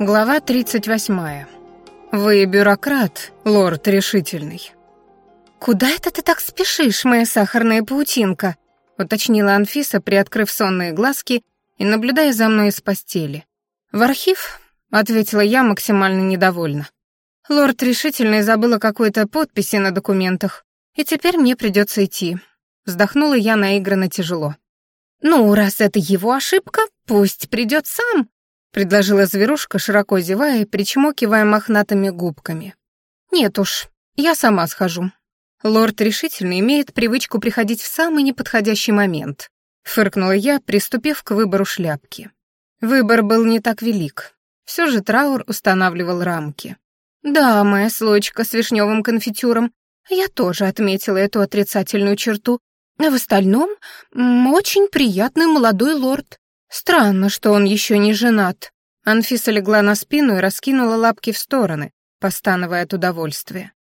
Глава 38. Вы бюрократ, лорд решительный. «Куда это ты так спешишь, моя сахарная паутинка?» — уточнила Анфиса, приоткрыв сонные глазки и наблюдая за мной из постели. «В архив?» — ответила я максимально недовольна. Лорд решительный забыла какой-то подписи на документах, и теперь мне придется идти. Вздохнула я наигранно тяжело. «Ну, раз это его ошибка, пусть придет сам», — предложила зверушка, широко зевая и причмокивая мохнатыми губками. «Нет уж, я сама схожу. Лорд решительно имеет привычку приходить в самый неподходящий момент», — фыркнула я, приступив к выбору шляпки. Выбор был не так велик. Все же траур устанавливал рамки. «Да, моя слоечка с вишневым конфитюром. Я тоже отметила эту отрицательную черту, а в остальном, очень приятный молодой лорд. Странно, что он еще не женат. Анфиса легла на спину и раскинула лапки в стороны, постановая от удовольствия.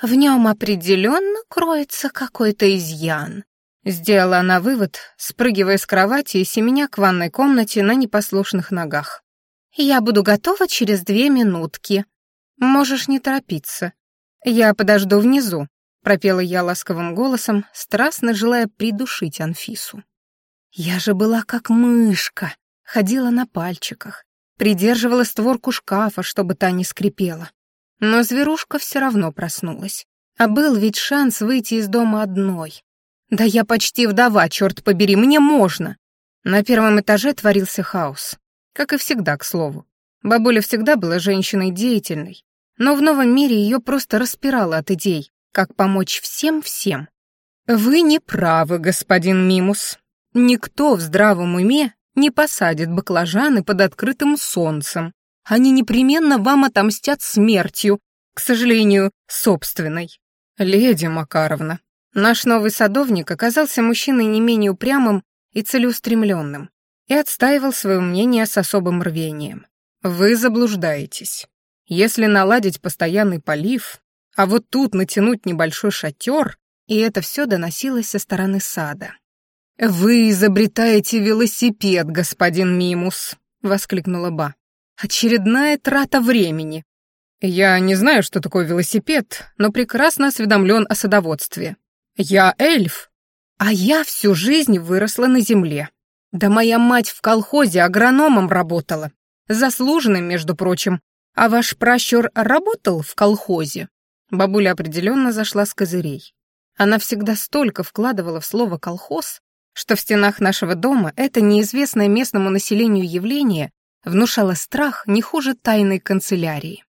В нем определенно кроется какой-то изъян. Сделала она вывод, спрыгивая с кровати и семеня к ванной комнате на непослушных ногах. «Я буду готова через две минутки. Можешь не торопиться. Я подожду внизу, пропела я ласковым голосом, страстно желая придушить Анфису. Я же была как мышка, ходила на пальчиках, придерживала створку шкафа, чтобы та не скрипела. Но зверушка все равно проснулась. А был ведь шанс выйти из дома одной. Да я почти вдова, черт побери, мне можно. На первом этаже творился хаос. Как и всегда, к слову. Бабуля всегда была женщиной деятельной, но в новом мире ее просто распирало от идей, как помочь всем-всем. Вы не правы, господин Мимус. Никто в здравом уме не посадит баклажаны под открытым солнцем. Они непременно вам отомстят смертью, к сожалению, собственной. Леди Макаровна, наш новый садовник оказался мужчиной не менее упрямым и целеустремленным и отстаивал свое мнение с особым рвением. Вы заблуждаетесь. Если наладить постоянный полив, а вот тут натянуть небольшой шатер, и это все доносилось со стороны сада. «Вы изобретаете велосипед, господин Мимус», — воскликнула Ба. «Очередная трата времени. Я не знаю, что такое велосипед, но прекрасно осведомлен о садоводстве. Я эльф, а я всю жизнь выросла на земле. Да моя мать в колхозе агрономом работала, заслуженным, между прочим. А ваш пращур работал в колхозе?» Бабуля определенно зашла с козырей. Она всегда столько вкладывала в слово «колхоз», что в стенах нашего дома это неизвестное местному населению явление внушало страх не хуже тайной канцелярии.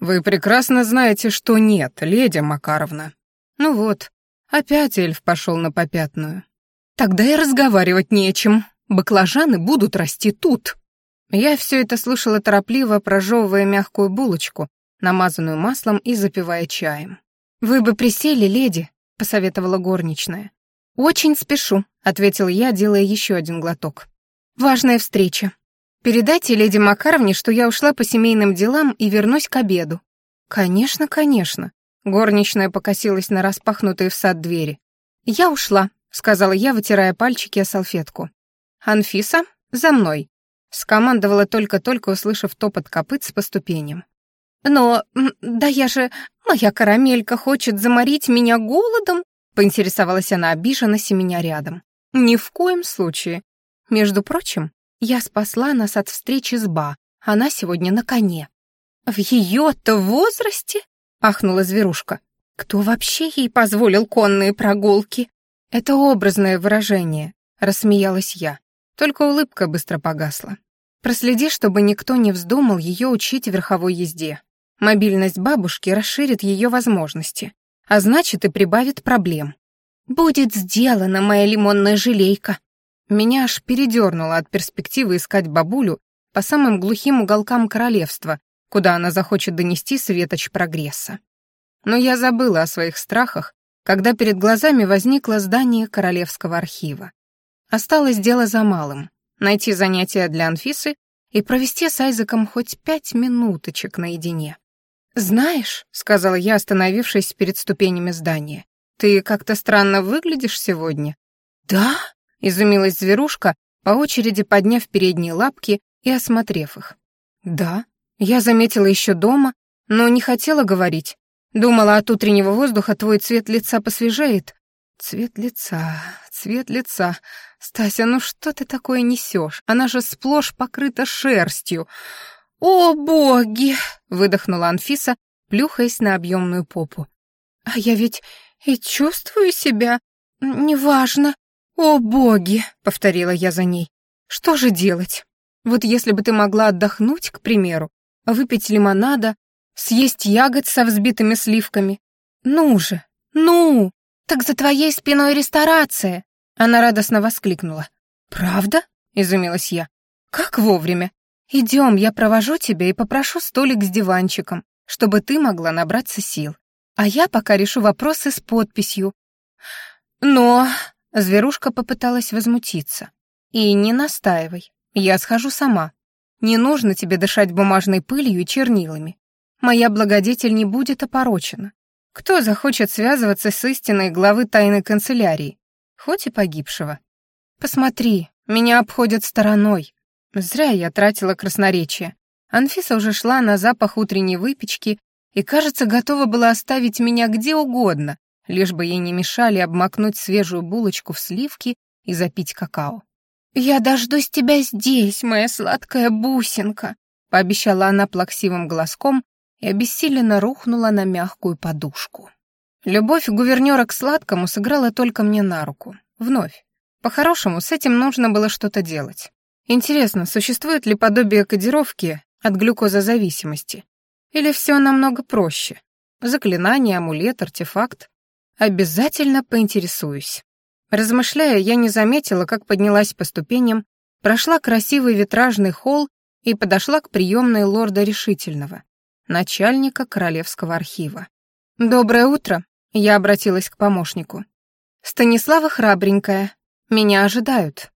«Вы прекрасно знаете, что нет, леди Макаровна». Ну вот, опять эльф пошел на попятную. «Тогда и разговаривать нечем. Баклажаны будут расти тут». Я все это слушала торопливо, прожевывая мягкую булочку, намазанную маслом и запивая чаем. «Вы бы присели, леди», — посоветовала горничная. «Очень спешу», — ответил я, делая еще один глоток. «Важная встреча. Передайте леди Макаровне, что я ушла по семейным делам и вернусь к обеду». «Конечно, конечно», — горничная покосилась на распахнутые в сад двери. «Я ушла», — сказала я, вытирая пальчики о салфетку. «Анфиса, за мной», — скомандовала только-только, услышав топот копыт с по ступеням. «Но, да я же... Моя карамелька хочет заморить меня голодом?» Поинтересовалась она обиженно, семеня рядом. «Ни в коем случае. Между прочим, я спасла нас от встречи с Ба. Она сегодня на коне». «В ее-то возрасте?» — ахнула зверушка. «Кто вообще ей позволил конные прогулки?» «Это образное выражение», — рассмеялась я. Только улыбка быстро погасла. «Проследи, чтобы никто не вздумал ее учить верховой езде. Мобильность бабушки расширит ее возможности, а значит и прибавит проблем. «Будет сделана моя лимонная желейка!» Меня аж передернуло от перспективы искать бабулю по самым глухим уголкам королевства, куда она захочет донести светоч прогресса. Но я забыла о своих страхах, когда перед глазами возникло здание Королевского архива. Осталось дело за малым — найти занятия для Анфисы и провести с Айзеком хоть пять минуточек наедине. «Знаешь», — сказала я, остановившись перед ступенями здания, «ты как-то странно выглядишь сегодня». «Да?» — изумилась зверушка, по очереди подняв передние лапки и осмотрев их. «Да», Я заметила еще дома, но не хотела говорить. Думала, от утреннего воздуха твой цвет лица посвежеет. Цвет лица, цвет лица. Стася, ну что ты такое несешь? Она же сплошь покрыта шерстью. О, боги! выдохнула Анфиса, плюхаясь на объемную попу. А я ведь и чувствую себя неважно. О, боги! повторила я за ней. Что же делать? Вот если бы ты могла отдохнуть, к примеру, выпить лимонада, съесть ягод со взбитыми сливками. Ну же, ну! Так за твоей спиной ресторация!» Она радостно воскликнула. «Правда?» — изумилась я. «Как вовремя? Идем, я провожу тебя и попрошу столик с диванчиком, чтобы ты могла набраться сил. А я пока решу вопросы с подписью». «Но...» — зверушка попыталась возмутиться. «И не настаивай. Я схожу сама. Не нужно тебе дышать бумажной пылью и чернилами. Моя благодетель не будет опорочена. Кто захочет связываться с истинной главы тайной канцелярии, хоть и погибшего? Посмотри, меня обходят стороной. Зря я тратила красноречие. Анфиса уже шла на запах утренней выпечки и, кажется, готова была оставить меня где угодно, лишь бы ей не мешали обмакнуть свежую булочку в сливки и запить какао. «Я дождусь тебя здесь, моя сладкая бусинка», — пообещала она плаксивым голоском и обессиленно рухнула на мягкую подушку. Любовь гувернера к сладкому сыграла только мне на руку. Вновь. По-хорошему, с этим нужно было что-то делать. Интересно, существует ли подобие кодировки от глюкозозависимости? Или все намного проще? Заклинание, амулет, артефакт? Обязательно поинтересуюсь. Размышляя, я не заметила, как поднялась по ступеням, прошла красивый витражный холл и подошла к приемной лорда Решительного, начальника Королевского архива. «Доброе утро», — я обратилась к помощнику. «Станислава храбренькая. Меня ожидают».